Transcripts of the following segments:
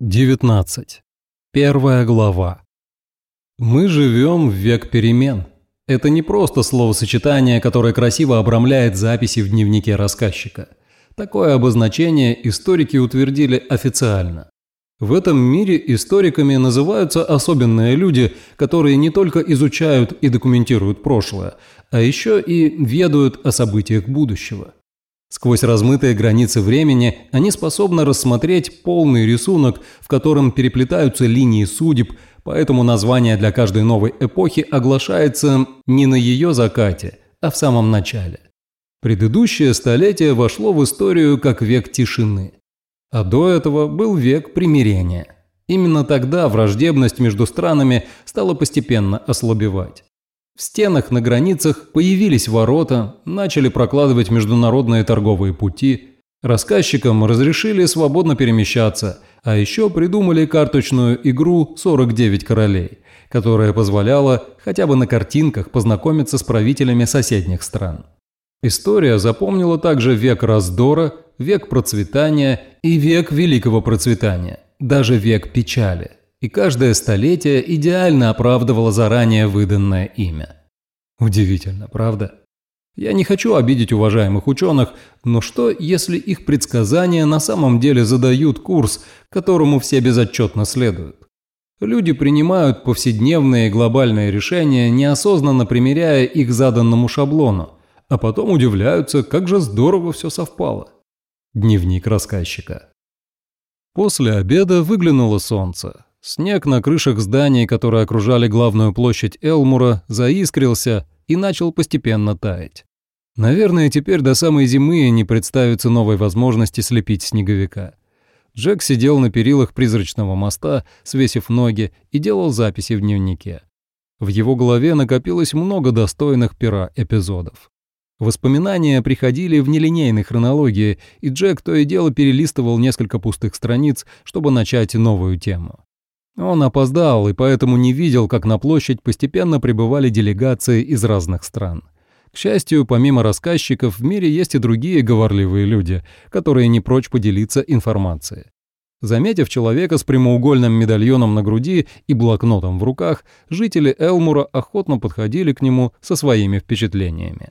19. Первая глава. Мы живем в век перемен. Это не просто словосочетание, которое красиво обрамляет записи в дневнике рассказчика. Такое обозначение историки утвердили официально. В этом мире историками называются особенные люди, которые не только изучают и документируют прошлое, а еще и ведают о событиях будущего. Сквозь размытые границы времени они способны рассмотреть полный рисунок, в котором переплетаются линии судеб, поэтому название для каждой новой эпохи оглашается не на ее закате, а в самом начале. Предыдущее столетие вошло в историю как век тишины. А до этого был век примирения. Именно тогда враждебность между странами стала постепенно ослабевать. В стенах на границах появились ворота, начали прокладывать международные торговые пути, рассказчикам разрешили свободно перемещаться, а еще придумали карточную игру «49 королей», которая позволяла хотя бы на картинках познакомиться с правителями соседних стран. История запомнила также век раздора, век процветания и век великого процветания, даже век печали и каждое столетие идеально оправдывало заранее выданное имя. Удивительно, правда? Я не хочу обидеть уважаемых ученых, но что, если их предсказания на самом деле задают курс, которому все безотчетно следуют? Люди принимают повседневные глобальные решения, неосознанно примеряя их заданному шаблону, а потом удивляются, как же здорово все совпало. Дневник рассказчика. После обеда выглянуло солнце. Снег на крышах зданий, которые окружали главную площадь Элмура, заискрился и начал постепенно таять. Наверное, теперь до самой зимы не представится новой возможности слепить снеговика. Джек сидел на перилах призрачного моста, свесив ноги, и делал записи в дневнике. В его голове накопилось много достойных пера эпизодов. Воспоминания приходили в нелинейной хронологии, и Джек то и дело перелистывал несколько пустых страниц, чтобы начать новую тему. Он опоздал и поэтому не видел, как на площадь постепенно прибывали делегации из разных стран. К счастью, помимо рассказчиков, в мире есть и другие говорливые люди, которые не прочь поделиться информацией. Заметив человека с прямоугольным медальоном на груди и блокнотом в руках, жители Элмура охотно подходили к нему со своими впечатлениями.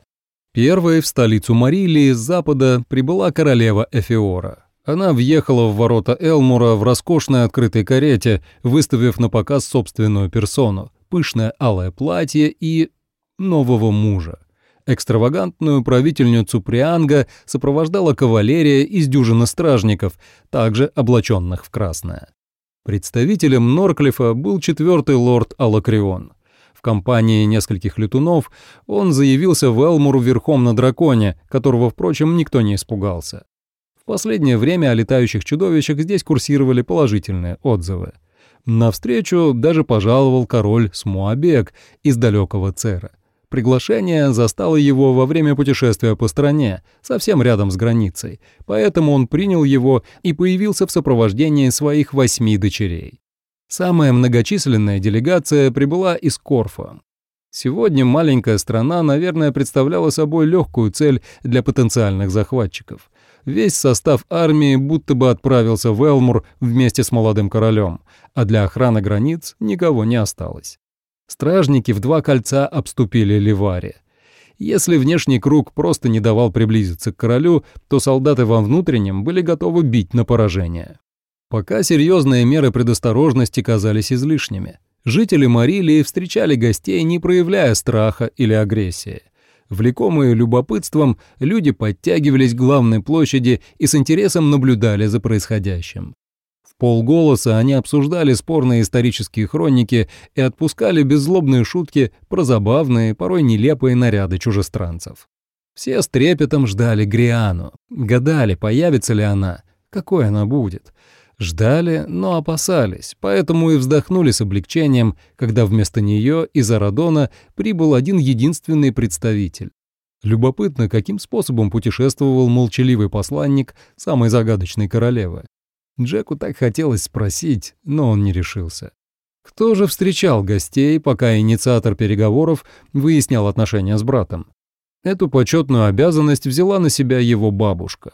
Первой в столицу Марилии с запада прибыла королева Эфиора. Она въехала в ворота Элмура в роскошной открытой карете, выставив на показ собственную персону, пышное алое платье и... нового мужа. Экстравагантную правительницу Прианга сопровождала кавалерия из дюжины стражников, также облаченных в красное. Представителем Норклифа был четвертый лорд Алакрион. В компании нескольких летунов он заявился в Элмур верхом на драконе, которого, впрочем, никто не испугался последнее время о летающих чудовищах здесь курсировали положительные отзывы. Навстречу даже пожаловал король Смуабек из далекого Цера. Приглашение застало его во время путешествия по стране, совсем рядом с границей, поэтому он принял его и появился в сопровождении своих восьми дочерей. Самая многочисленная делегация прибыла из Корфа. Сегодня маленькая страна, наверное, представляла собой легкую цель для потенциальных захватчиков. Весь состав армии будто бы отправился в Элмур вместе с молодым королем, а для охраны границ никого не осталось. Стражники в два кольца обступили Ливари. Если внешний круг просто не давал приблизиться к королю, то солдаты во внутреннем были готовы бить на поражение. Пока серьезные меры предосторожности казались излишними. Жители Марилии встречали гостей, не проявляя страха или агрессии. Влекомые любопытством, люди подтягивались к главной площади и с интересом наблюдали за происходящим. В полголоса они обсуждали спорные исторические хроники и отпускали беззлобные шутки про забавные, порой нелепые наряды чужестранцев. Все с трепетом ждали Гриану, гадали, появится ли она, какой она будет — Ждали, но опасались, поэтому и вздохнули с облегчением, когда вместо нее из Арадона прибыл один единственный представитель. Любопытно, каким способом путешествовал молчаливый посланник самой загадочной королевы. Джеку так хотелось спросить, но он не решился. Кто же встречал гостей, пока инициатор переговоров выяснял отношения с братом? Эту почетную обязанность взяла на себя его бабушка.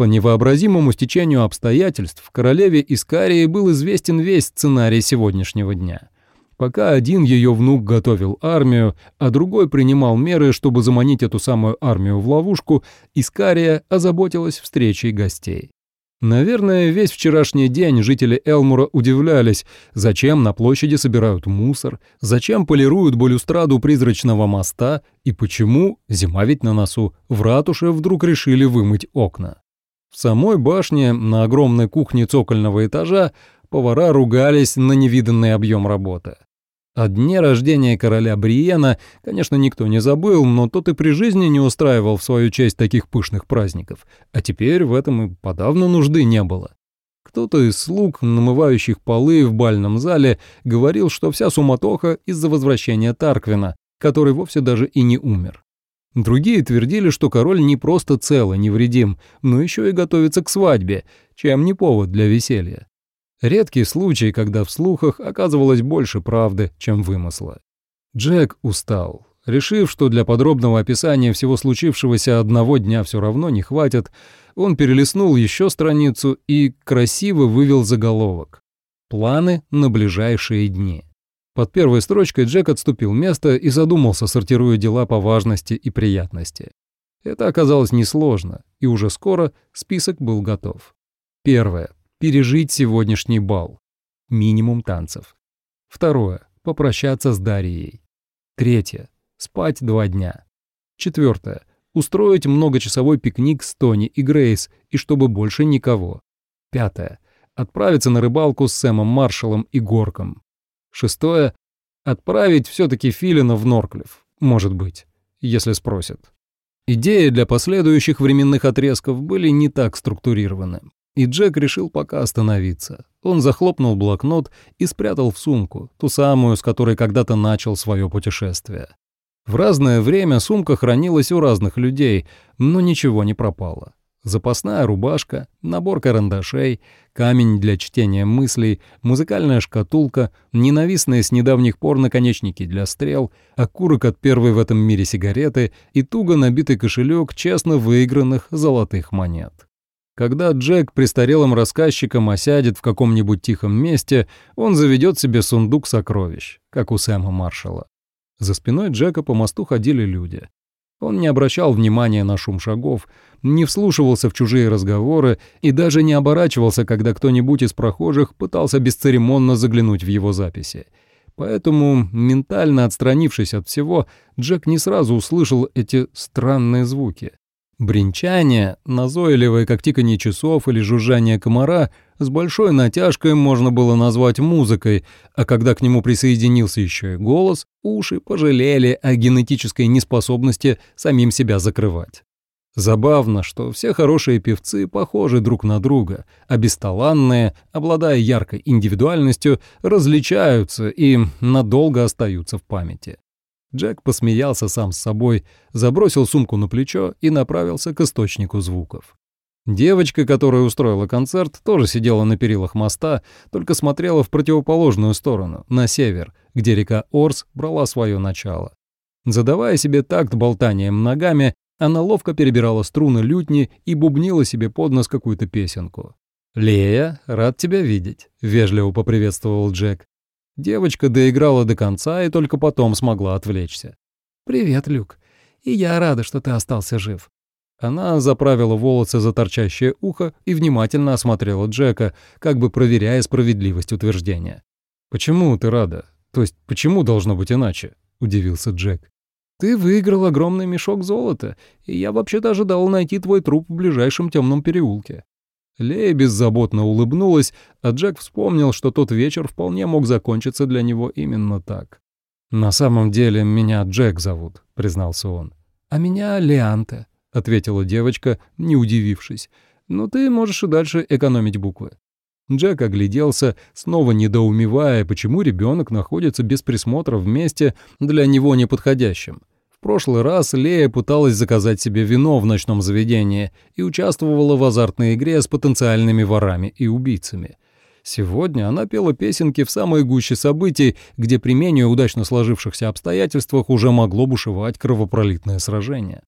По невообразимому стечению обстоятельств королеве Искарии был известен весь сценарий сегодняшнего дня. Пока один ее внук готовил армию, а другой принимал меры, чтобы заманить эту самую армию в ловушку, Искария озаботилась встречей гостей. Наверное, весь вчерашний день жители Элмура удивлялись, зачем на площади собирают мусор, зачем полируют балюстраду призрачного моста и почему, зима ведь на носу, в ратуше вдруг решили вымыть окна. В самой башне, на огромной кухне цокольного этажа, повара ругались на невиданный объем работы. О дне рождения короля Бриена, конечно, никто не забыл, но тот и при жизни не устраивал в свою честь таких пышных праздников, а теперь в этом и подавно нужды не было. Кто-то из слуг, намывающих полы в бальном зале, говорил, что вся суматоха из-за возвращения Тарквина, который вовсе даже и не умер. Другие твердили, что король не просто цел и невредим, но еще и готовится к свадьбе, чем не повод для веселья. Редкий случай, когда в слухах оказывалось больше правды, чем вымысла. Джек устал. Решив, что для подробного описания всего случившегося одного дня все равно не хватит, он перелистнул еще страницу и красиво вывел заголовок. «Планы на ближайшие дни». Под первой строчкой Джек отступил место и задумался, сортируя дела по важности и приятности. Это оказалось несложно, и уже скоро список был готов. Первое пережить сегодняшний бал. Минимум танцев. Второе. Попрощаться с Дарьей. Третье. Спать два дня. Четвертое. Устроить многочасовой пикник с Тони и Грейс, и чтобы больше никого. Пятое. Отправиться на рыбалку с Сэмом Маршалом и Горком. Шестое. Отправить все-таки Филина в Норклифф. Может быть, если спросят. Идеи для последующих временных отрезков были не так структурированы. И Джек решил пока остановиться. Он захлопнул блокнот и спрятал в сумку, ту самую, с которой когда-то начал свое путешествие. В разное время сумка хранилась у разных людей, но ничего не пропало. Запасная рубашка, набор карандашей, камень для чтения мыслей, музыкальная шкатулка, ненавистные с недавних пор наконечники для стрел, окурок от первой в этом мире сигареты и туго набитый кошелек честно выигранных золотых монет. Когда Джек престарелым рассказчиком осядет в каком-нибудь тихом месте, он заведет себе сундук сокровищ, как у Сэма Маршала. За спиной Джека по мосту ходили люди. Он не обращал внимания на шум шагов, не вслушивался в чужие разговоры и даже не оборачивался, когда кто-нибудь из прохожих пытался бесцеремонно заглянуть в его записи. Поэтому, ментально отстранившись от всего, Джек не сразу услышал эти странные звуки. Бринчание, назойливое, как тиканье часов или жужжание комара, с большой натяжкой можно было назвать музыкой, а когда к нему присоединился еще и голос, уши пожалели о генетической неспособности самим себя закрывать. Забавно, что все хорошие певцы похожи друг на друга, а бесталанные, обладая яркой индивидуальностью, различаются и надолго остаются в памяти. Джек посмеялся сам с собой, забросил сумку на плечо и направился к источнику звуков. Девочка, которая устроила концерт, тоже сидела на перилах моста, только смотрела в противоположную сторону, на север, где река Орс брала свое начало. Задавая себе такт болтанием ногами, она ловко перебирала струны лютни и бубнила себе под нос какую-то песенку. «Лея, рад тебя видеть», — вежливо поприветствовал Джек. Девочка доиграла до конца и только потом смогла отвлечься. «Привет, Люк. И я рада, что ты остался жив». Она заправила волосы за торчащее ухо и внимательно осмотрела Джека, как бы проверяя справедливость утверждения. «Почему ты рада? То есть почему должно быть иначе?» — удивился Джек. «Ты выиграл огромный мешок золота, и я вообще-то ожидал найти твой труп в ближайшем темном переулке. Лея беззаботно улыбнулась, а Джек вспомнил, что тот вечер вполне мог закончиться для него именно так. «На самом деле меня Джек зовут», — признался он. «А меня Леанте», — ответила девочка, не удивившись. «Но ты можешь и дальше экономить буквы». Джек огляделся, снова недоумевая, почему ребенок находится без присмотра в месте для него неподходящем. В прошлый раз Лея пыталась заказать себе вино в ночном заведении и участвовала в азартной игре с потенциальными ворами и убийцами. Сегодня она пела песенки в самой гуще событий, где при менее удачно сложившихся обстоятельствах уже могло бушевать кровопролитное сражение.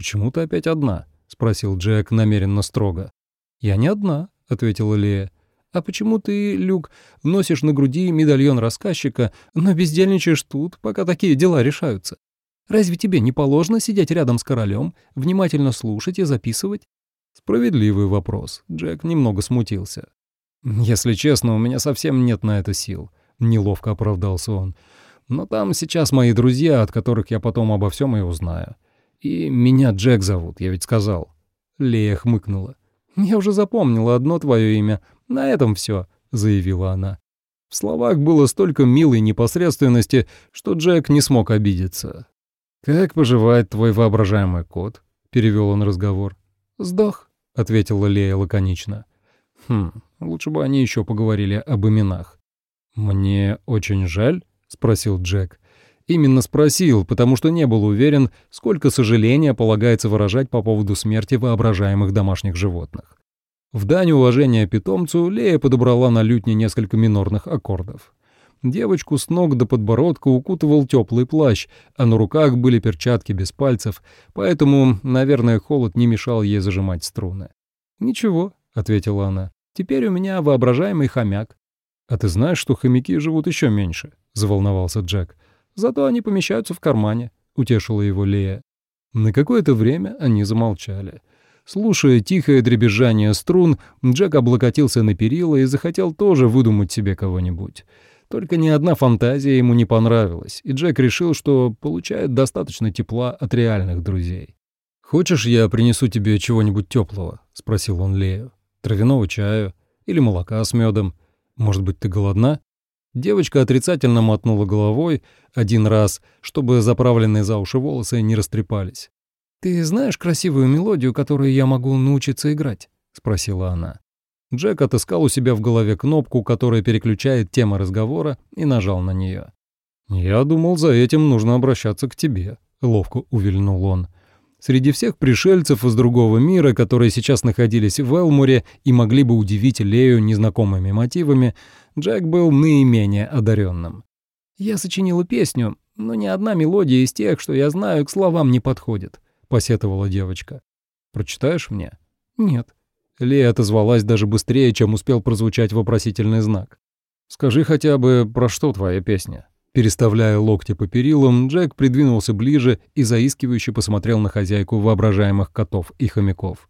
«Почему ты опять одна?» — спросил Джек намеренно строго. «Я не одна», — ответила Лея. «А почему ты, Люк, носишь на груди медальон рассказчика, но бездельничаешь тут, пока такие дела решаются? Разве тебе не положено сидеть рядом с королем, внимательно слушать и записывать?» Справедливый вопрос. Джек немного смутился. «Если честно, у меня совсем нет на это сил», — неловко оправдался он. «Но там сейчас мои друзья, от которых я потом обо всем и узнаю. И меня Джек зовут, я ведь сказал». Лея хмыкнула. «Я уже запомнила одно твое имя. На этом все, заявила она. В словах было столько милой непосредственности, что Джек не смог обидеться. «Как поживает твой воображаемый кот?» — перевел он разговор. «Сдох», — ответила Лея лаконично. «Хм, лучше бы они еще поговорили об именах». «Мне очень жаль?» — спросил Джек. Именно спросил, потому что не был уверен, сколько сожаления полагается выражать по поводу смерти воображаемых домашних животных. В дань уважения питомцу Лея подобрала на лютне несколько минорных аккордов. Девочку с ног до подбородка укутывал теплый плащ, а на руках были перчатки без пальцев, поэтому, наверное, холод не мешал ей зажимать струны. «Ничего», — ответила она, — «теперь у меня воображаемый хомяк». «А ты знаешь, что хомяки живут еще меньше?» — заволновался Джек. «Зато они помещаются в кармане», — утешила его Лея. На какое-то время они замолчали. Слушая тихое дребезжание струн, Джек облокотился на перила и захотел тоже выдумать себе кого-нибудь. Только ни одна фантазия ему не понравилась, и Джек решил, что получает достаточно тепла от реальных друзей. «Хочешь, я принесу тебе чего-нибудь теплого?» — спросил он Лею. «Травяного чаю? Или молока с медом? Может быть, ты голодна?» Девочка отрицательно мотнула головой один раз, чтобы заправленные за уши волосы не растрепались. «Ты знаешь красивую мелодию, которую я могу научиться играть?» — спросила она. Джек отыскал у себя в голове кнопку, которая переключает тему разговора, и нажал на нее. «Я думал, за этим нужно обращаться к тебе», — ловко увильнул он. Среди всех пришельцев из другого мира, которые сейчас находились в Элмуре и могли бы удивить Лею незнакомыми мотивами, Джек был наименее одаренным. «Я сочинила песню, но ни одна мелодия из тех, что я знаю, к словам не подходит посетовала девочка. «Прочитаешь мне?» «Нет». Лея отозвалась даже быстрее, чем успел прозвучать вопросительный знак. «Скажи хотя бы, про что твоя песня?» Переставляя локти по перилам, Джек придвинулся ближе и заискивающе посмотрел на хозяйку воображаемых котов и хомяков.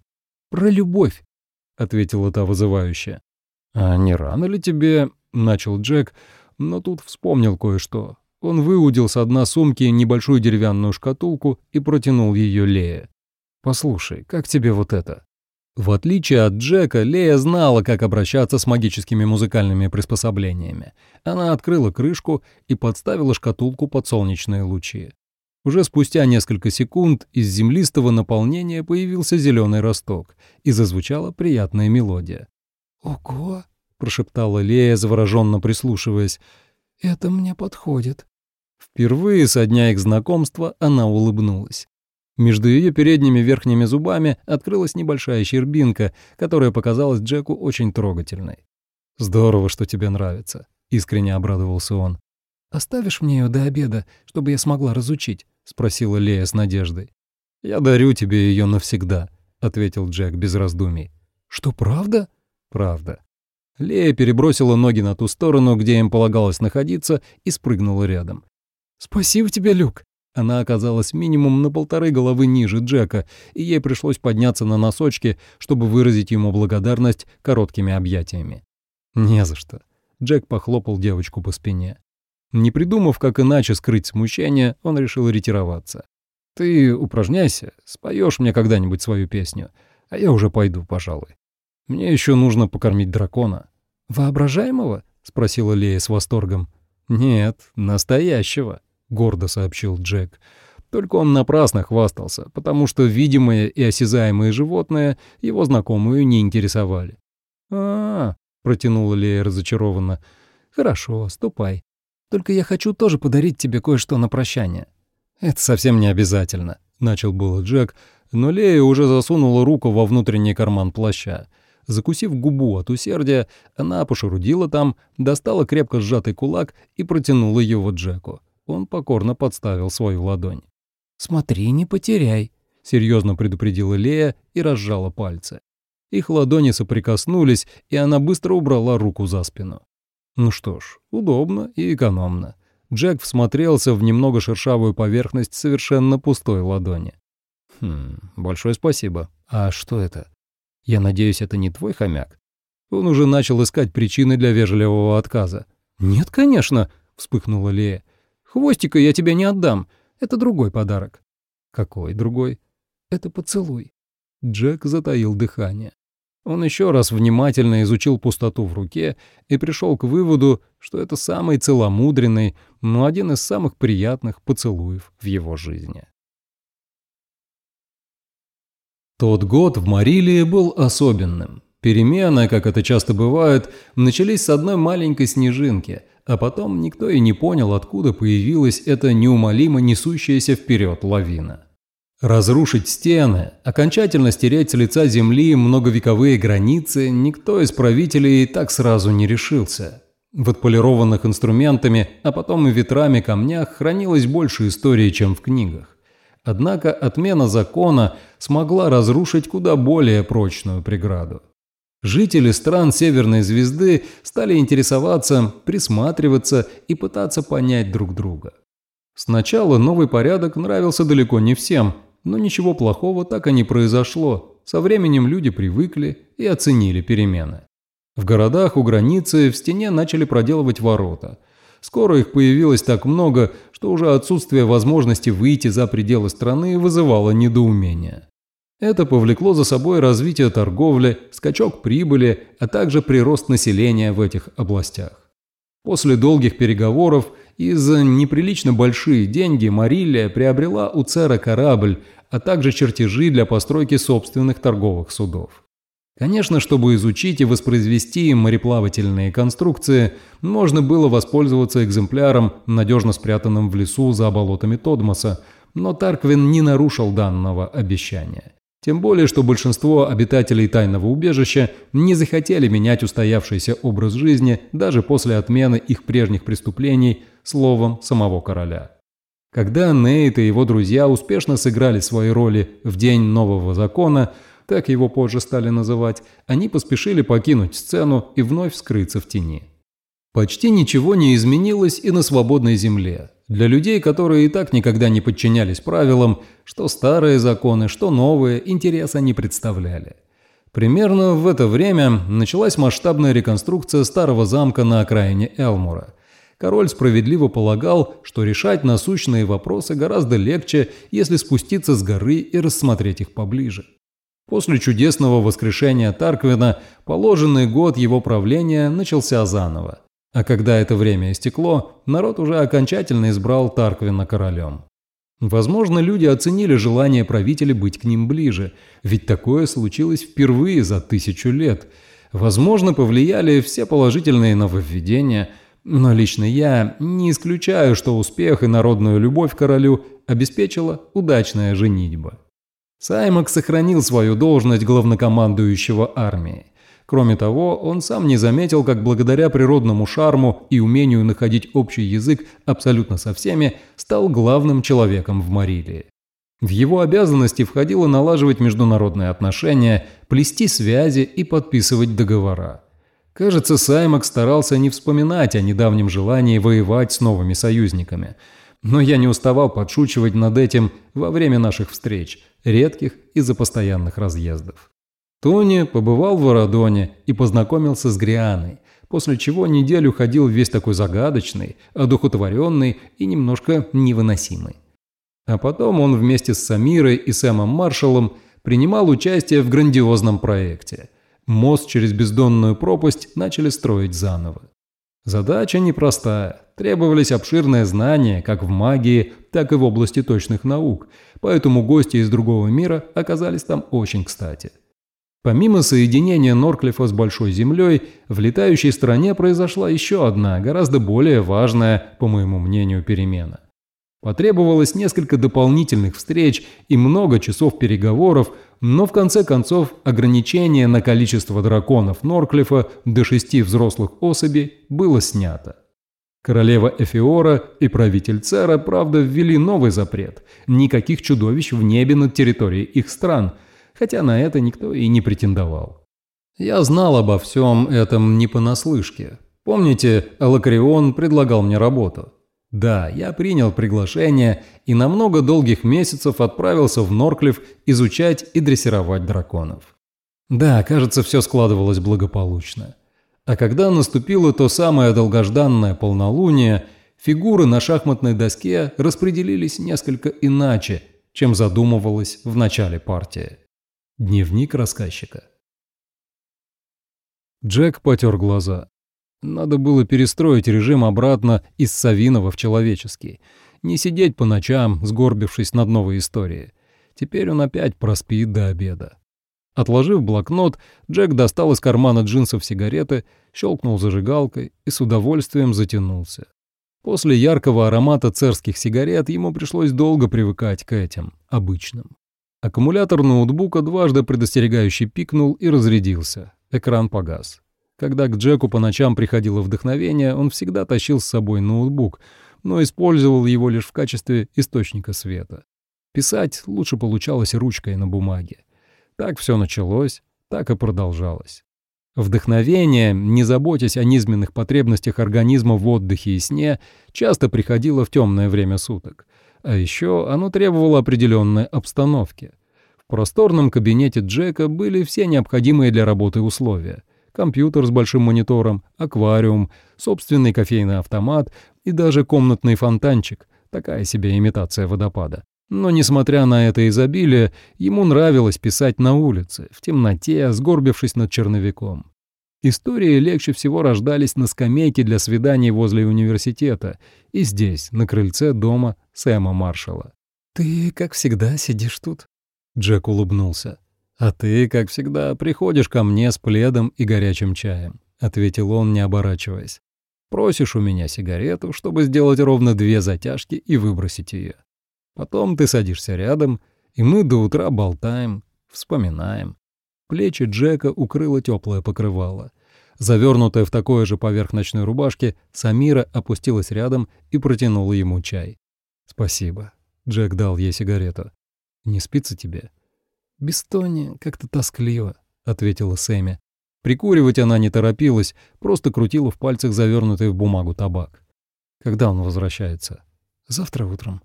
«Про любовь», — ответила та вызывающая. «А не рано ли тебе...» — начал Джек, но тут вспомнил кое-что. Он выудил с дна сумки небольшую деревянную шкатулку и протянул ее Лее. «Послушай, как тебе вот это?» В отличие от Джека, Лея знала, как обращаться с магическими музыкальными приспособлениями. Она открыла крышку и подставила шкатулку под солнечные лучи. Уже спустя несколько секунд из землистого наполнения появился зеленый росток, и зазвучала приятная мелодия. «Ого!» — прошептала Лея, завороженно прислушиваясь. «Это мне подходит». Впервые со дня их знакомства она улыбнулась. Между ее передними верхними зубами открылась небольшая щербинка, которая показалась Джеку очень трогательной. «Здорово, что тебе нравится», — искренне обрадовался он. «Оставишь мне ее до обеда, чтобы я смогла разучить?» — спросила Лея с надеждой. «Я дарю тебе ее навсегда», — ответил Джек без раздумий. «Что, правда?» «Правда». Лея перебросила ноги на ту сторону, где им полагалось находиться, и спрыгнула рядом. «Спасибо тебе, Люк!» Она оказалась минимум на полторы головы ниже Джека, и ей пришлось подняться на носочки, чтобы выразить ему благодарность короткими объятиями. «Не за что». Джек похлопал девочку по спине. Не придумав, как иначе скрыть смущение, он решил ретироваться. «Ты упражняйся, споешь мне когда-нибудь свою песню, а я уже пойду, пожалуй. Мне еще нужно покормить дракона». «Воображаемого?» — спросила Лея с восторгом. «Нет, настоящего». — гордо сообщил Джек. Только он напрасно хвастался, потому что видимые и осязаемые животные его знакомую не интересовали. а, -а, -а протянула Лея разочарованно. «Хорошо, ступай. Только я хочу тоже подарить тебе кое-что на прощание». «Это совсем не обязательно», — начал было Джек, но Лея уже засунула руку во внутренний карман плаща. Закусив губу от усердия, она пошерудила там, достала крепко сжатый кулак и протянула его Джеку. Он покорно подставил свою ладонь. «Смотри, не потеряй», — серьезно предупредила Лея и разжала пальцы. Их ладони соприкоснулись, и она быстро убрала руку за спину. Ну что ж, удобно и экономно. Джек всмотрелся в немного шершавую поверхность совершенно пустой ладони. «Хм, большое спасибо. А что это? Я надеюсь, это не твой хомяк?» Он уже начал искать причины для вежливого отказа. «Нет, конечно», — вспыхнула Лея. «Хвостика я тебе не отдам. Это другой подарок». «Какой другой?» «Это поцелуй». Джек затаил дыхание. Он еще раз внимательно изучил пустоту в руке и пришел к выводу, что это самый целомудренный, но один из самых приятных поцелуев в его жизни. Тот год в Марилии был особенным. Перемены, как это часто бывает, начались с одной маленькой снежинки, а потом никто и не понял, откуда появилась эта неумолимо несущаяся вперед лавина. Разрушить стены, окончательно стереть с лица земли многовековые границы никто из правителей так сразу не решился. В отполированных инструментами, а потом и ветрами камнях хранилось больше истории, чем в книгах. Однако отмена закона смогла разрушить куда более прочную преграду. Жители стран Северной Звезды стали интересоваться, присматриваться и пытаться понять друг друга. Сначала новый порядок нравился далеко не всем, но ничего плохого так и не произошло. Со временем люди привыкли и оценили перемены. В городах у границы в стене начали проделывать ворота – Скоро их появилось так много, что уже отсутствие возможности выйти за пределы страны вызывало недоумение. Это повлекло за собой развитие торговли, скачок прибыли, а также прирост населения в этих областях. После долгих переговоров и за неприлично большие деньги Мариллия приобрела у Цера корабль, а также чертежи для постройки собственных торговых судов. Конечно, чтобы изучить и воспроизвести мореплавательные конструкции, можно было воспользоваться экземпляром, надежно спрятанным в лесу за болотами Тодмоса, но Тарквин не нарушил данного обещания. Тем более, что большинство обитателей тайного убежища не захотели менять устоявшийся образ жизни даже после отмены их прежних преступлений словом самого короля. Когда Нейт и его друзья успешно сыграли свои роли в День нового закона – так его позже стали называть, они поспешили покинуть сцену и вновь скрыться в тени. Почти ничего не изменилось и на свободной земле. Для людей, которые и так никогда не подчинялись правилам, что старые законы, что новые, интереса не представляли. Примерно в это время началась масштабная реконструкция старого замка на окраине Элмура. Король справедливо полагал, что решать насущные вопросы гораздо легче, если спуститься с горы и рассмотреть их поближе. После чудесного воскрешения Тарквина положенный год его правления начался заново. А когда это время истекло, народ уже окончательно избрал Тарквина королем. Возможно, люди оценили желание правителя быть к ним ближе, ведь такое случилось впервые за тысячу лет. Возможно, повлияли все положительные нововведения, но лично я не исключаю, что успех и народную любовь королю обеспечила удачная женитьба. Саймак сохранил свою должность главнокомандующего армией. Кроме того, он сам не заметил, как благодаря природному шарму и умению находить общий язык абсолютно со всеми, стал главным человеком в Марилии. В его обязанности входило налаживать международные отношения, плести связи и подписывать договора. Кажется, Саймак старался не вспоминать о недавнем желании воевать с новыми союзниками – но я не уставал подшучивать над этим во время наших встреч, редких из-за постоянных разъездов. Тони побывал в Ворадоне и познакомился с Грианой, после чего неделю ходил весь такой загадочный, одухотворенный и немножко невыносимый. А потом он вместе с Самирой и Сэмом Маршалом принимал участие в грандиозном проекте. Мост через бездонную пропасть начали строить заново. Задача непростая. Требовались обширные знания как в магии, так и в области точных наук, поэтому гости из другого мира оказались там очень кстати. Помимо соединения Норклифа с Большой Землей, в летающей стране произошла еще одна, гораздо более важная, по моему мнению, перемена. Потребовалось несколько дополнительных встреч и много часов переговоров, но в конце концов ограничение на количество драконов Норклифа до шести взрослых особей было снято. Королева Эфиора и правитель Цера, правда, ввели новый запрет – никаких чудовищ в небе над территорией их стран, хотя на это никто и не претендовал. Я знал обо всем этом не понаслышке. Помните, Алакрион предлагал мне работу? Да, я принял приглашение и на много долгих месяцев отправился в Норклифф изучать и дрессировать драконов. Да, кажется, все складывалось благополучно. А когда наступило то самое долгожданное полнолуние, фигуры на шахматной доске распределились несколько иначе, чем задумывалось в начале партии. Дневник рассказчика. Джек потер глаза. Надо было перестроить режим обратно из Савинова в человеческий. Не сидеть по ночам, сгорбившись над новой историей. Теперь он опять проспит до обеда. Отложив блокнот, Джек достал из кармана джинсов сигареты, щелкнул зажигалкой и с удовольствием затянулся. После яркого аромата церских сигарет ему пришлось долго привыкать к этим, обычным. Аккумулятор ноутбука дважды предостерегающе пикнул и разрядился. Экран погас. Когда к Джеку по ночам приходило вдохновение, он всегда тащил с собой ноутбук, но использовал его лишь в качестве источника света. Писать лучше получалось ручкой на бумаге. Так все началось, так и продолжалось. Вдохновение, не заботясь о низменных потребностях организма в отдыхе и сне, часто приходило в темное время суток. А еще оно требовало определенной обстановки. В просторном кабинете Джека были все необходимые для работы условия. Компьютер с большим монитором, аквариум, собственный кофейный автомат и даже комнатный фонтанчик, такая себе имитация водопада. Но, несмотря на это изобилие, ему нравилось писать на улице, в темноте, сгорбившись над черновиком. Истории легче всего рождались на скамейке для свиданий возле университета и здесь, на крыльце дома Сэма Маршалла. «Ты, как всегда, сидишь тут?» Джек улыбнулся. «А ты, как всегда, приходишь ко мне с пледом и горячим чаем», — ответил он, не оборачиваясь. «Просишь у меня сигарету, чтобы сделать ровно две затяжки и выбросить ее. Потом ты садишься рядом, и мы до утра болтаем, вспоминаем». Плечи Джека укрыло теплое покрывало. Завернутая в такое же поверх ночной рубашки, Самира опустилась рядом и протянула ему чай. «Спасибо». Джек дал ей сигарету. Не спится тебе?» «Без Тони как-то тоскливо», — ответила Сэмми. Прикуривать она не торопилась, просто крутила в пальцах завернутый в бумагу табак. «Когда он возвращается?» «Завтра утром».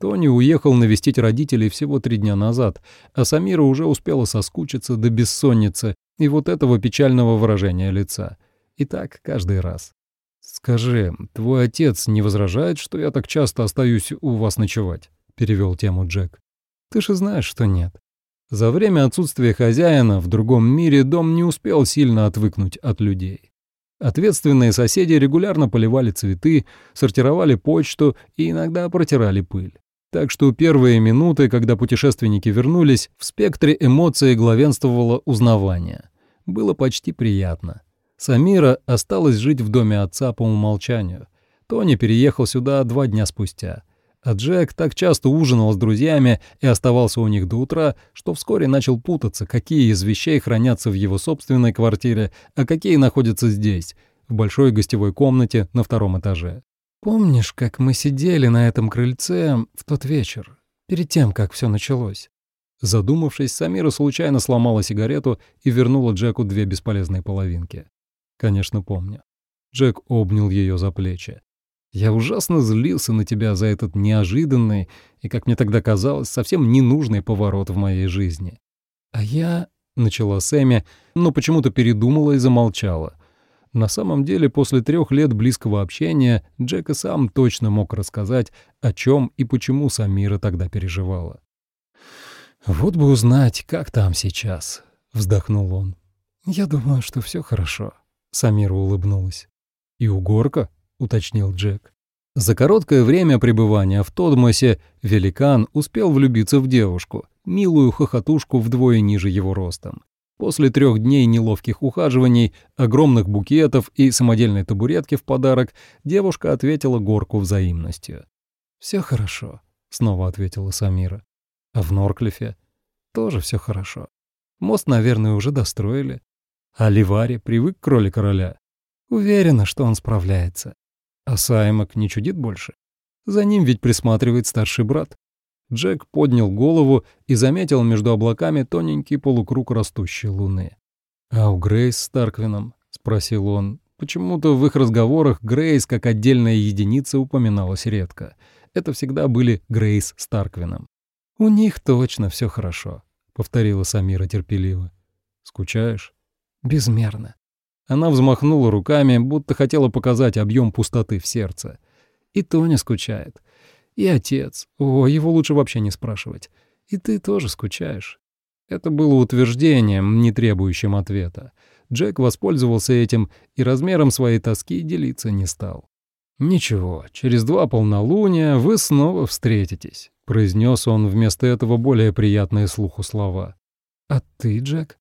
Тони уехал навестить родителей всего три дня назад, а Самира уже успела соскучиться до бессонницы и вот этого печального выражения лица. И так каждый раз. «Скажи, твой отец не возражает, что я так часто остаюсь у вас ночевать?» — перевел тему Джек. Ты же знаешь, что нет. За время отсутствия хозяина в другом мире дом не успел сильно отвыкнуть от людей. Ответственные соседи регулярно поливали цветы, сортировали почту и иногда протирали пыль. Так что первые минуты, когда путешественники вернулись, в спектре эмоций главенствовало узнавание. Было почти приятно. Самира осталась жить в доме отца по умолчанию. Тони переехал сюда два дня спустя. А Джек так часто ужинал с друзьями и оставался у них до утра, что вскоре начал путаться, какие из вещей хранятся в его собственной квартире, а какие находятся здесь, в большой гостевой комнате на втором этаже. «Помнишь, как мы сидели на этом крыльце в тот вечер, перед тем, как все началось?» Задумавшись, Самира случайно сломала сигарету и вернула Джеку две бесполезные половинки. «Конечно, помню». Джек обнял ее за плечи. Я ужасно злился на тебя за этот неожиданный и, как мне тогда казалось, совсем ненужный поворот в моей жизни. А я... — начала Сэмми, но почему-то передумала и замолчала. На самом деле, после трех лет близкого общения Джек и сам точно мог рассказать, о чем и почему Самира тогда переживала. «Вот бы узнать, как там сейчас», — вздохнул он. «Я думаю, что все хорошо», — Самира улыбнулась. «И угорка?» Уточнил Джек. За короткое время пребывания в Тодмосе великан успел влюбиться в девушку, милую хохотушку вдвое ниже его ростом. После трех дней неловких ухаживаний, огромных букетов и самодельной табуретки в подарок девушка ответила горку взаимностью. «Все хорошо», — снова ответила Самира. «А в Норклифе тоже все хорошо. Мост, наверное, уже достроили. А Ливари привык к роли короля. Уверена, что он справляется. А Саймак не чудит больше? За ним ведь присматривает старший брат. Джек поднял голову и заметил между облаками тоненький полукруг растущей луны. «А у Грейс с Тарквином?» — спросил он. Почему-то в их разговорах Грейс как отдельная единица упоминалась редко. Это всегда были Грейс с Тарквином. «У них точно все хорошо», — повторила Самира терпеливо. «Скучаешь?» «Безмерно». Она взмахнула руками, будто хотела показать объем пустоты в сердце. «И Тоня скучает. И отец. О, его лучше вообще не спрашивать. И ты тоже скучаешь». Это было утверждением, не требующим ответа. Джек воспользовался этим и размером своей тоски делиться не стал. «Ничего, через два полнолуния вы снова встретитесь», — произнес он вместо этого более приятные слуху слова. «А ты, Джек?»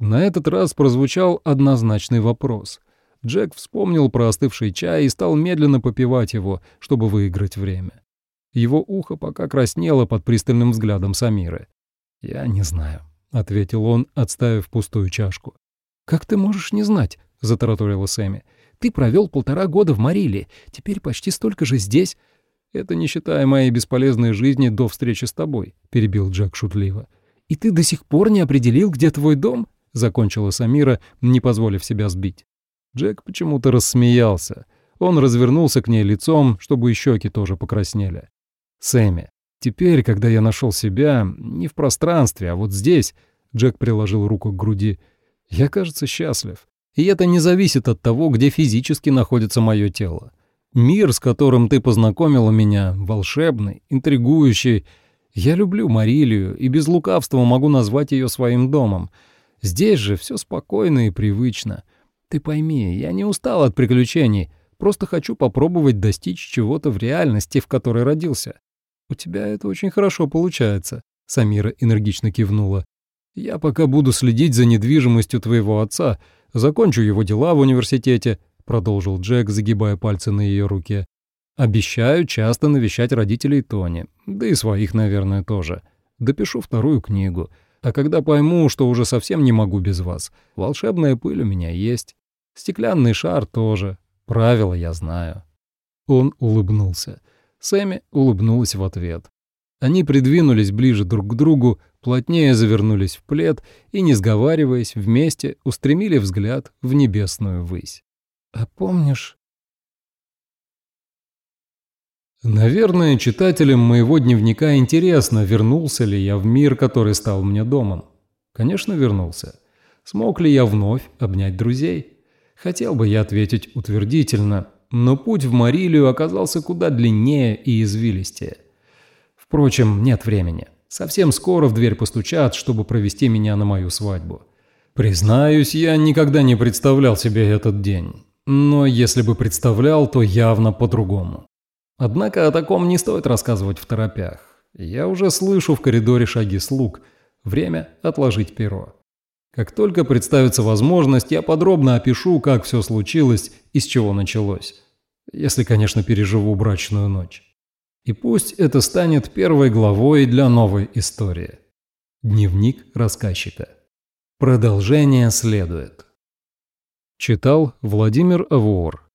На этот раз прозвучал однозначный вопрос. Джек вспомнил про остывший чай и стал медленно попивать его, чтобы выиграть время. Его ухо пока краснело под пристальным взглядом Самиры. «Я не знаю», — ответил он, отставив пустую чашку. «Как ты можешь не знать?» — затараторила Сэмми. «Ты провел полтора года в Мариле, теперь почти столько же здесь». «Это не считая моей бесполезной жизни до встречи с тобой», — перебил Джек шутливо. «И ты до сих пор не определил, где твой дом?» — закончила Самира, не позволив себя сбить. Джек почему-то рассмеялся. Он развернулся к ней лицом, чтобы и щеки тоже покраснели. «Сэмми, теперь, когда я нашел себя, не в пространстве, а вот здесь...» Джек приложил руку к груди. «Я, кажется, счастлив. И это не зависит от того, где физически находится мое тело. Мир, с которым ты познакомила меня, волшебный, интригующий. Я люблю Марилию и без лукавства могу назвать ее своим домом. Здесь же все спокойно и привычно. Ты пойми, я не устал от приключений, просто хочу попробовать достичь чего-то в реальности, в которой родился. У тебя это очень хорошо получается, Самира энергично кивнула. Я пока буду следить за недвижимостью твоего отца, закончу его дела в университете, продолжил Джек, загибая пальцы на ее руке. Обещаю часто навещать родителей Тони, да и своих, наверное, тоже. Допишу вторую книгу. А когда пойму, что уже совсем не могу без вас, волшебная пыль у меня есть. Стеклянный шар тоже. Правила я знаю». Он улыбнулся. Сэмми улыбнулась в ответ. Они придвинулись ближе друг к другу, плотнее завернулись в плед и, не сговариваясь, вместе устремили взгляд в небесную высь. «А помнишь...» Наверное, читателям моего дневника интересно, вернулся ли я в мир, который стал мне домом. Конечно, вернулся. Смог ли я вновь обнять друзей? Хотел бы я ответить утвердительно, но путь в Марилию оказался куда длиннее и извилистее. Впрочем, нет времени. Совсем скоро в дверь постучат, чтобы провести меня на мою свадьбу. Признаюсь, я никогда не представлял себе этот день. Но если бы представлял, то явно по-другому. Однако о таком не стоит рассказывать в торопях. Я уже слышу в коридоре шаги слуг. Время отложить перо. Как только представится возможность, я подробно опишу, как все случилось и с чего началось. Если, конечно, переживу брачную ночь. И пусть это станет первой главой для новой истории. Дневник рассказчика. Продолжение следует. Читал Владимир Авуор.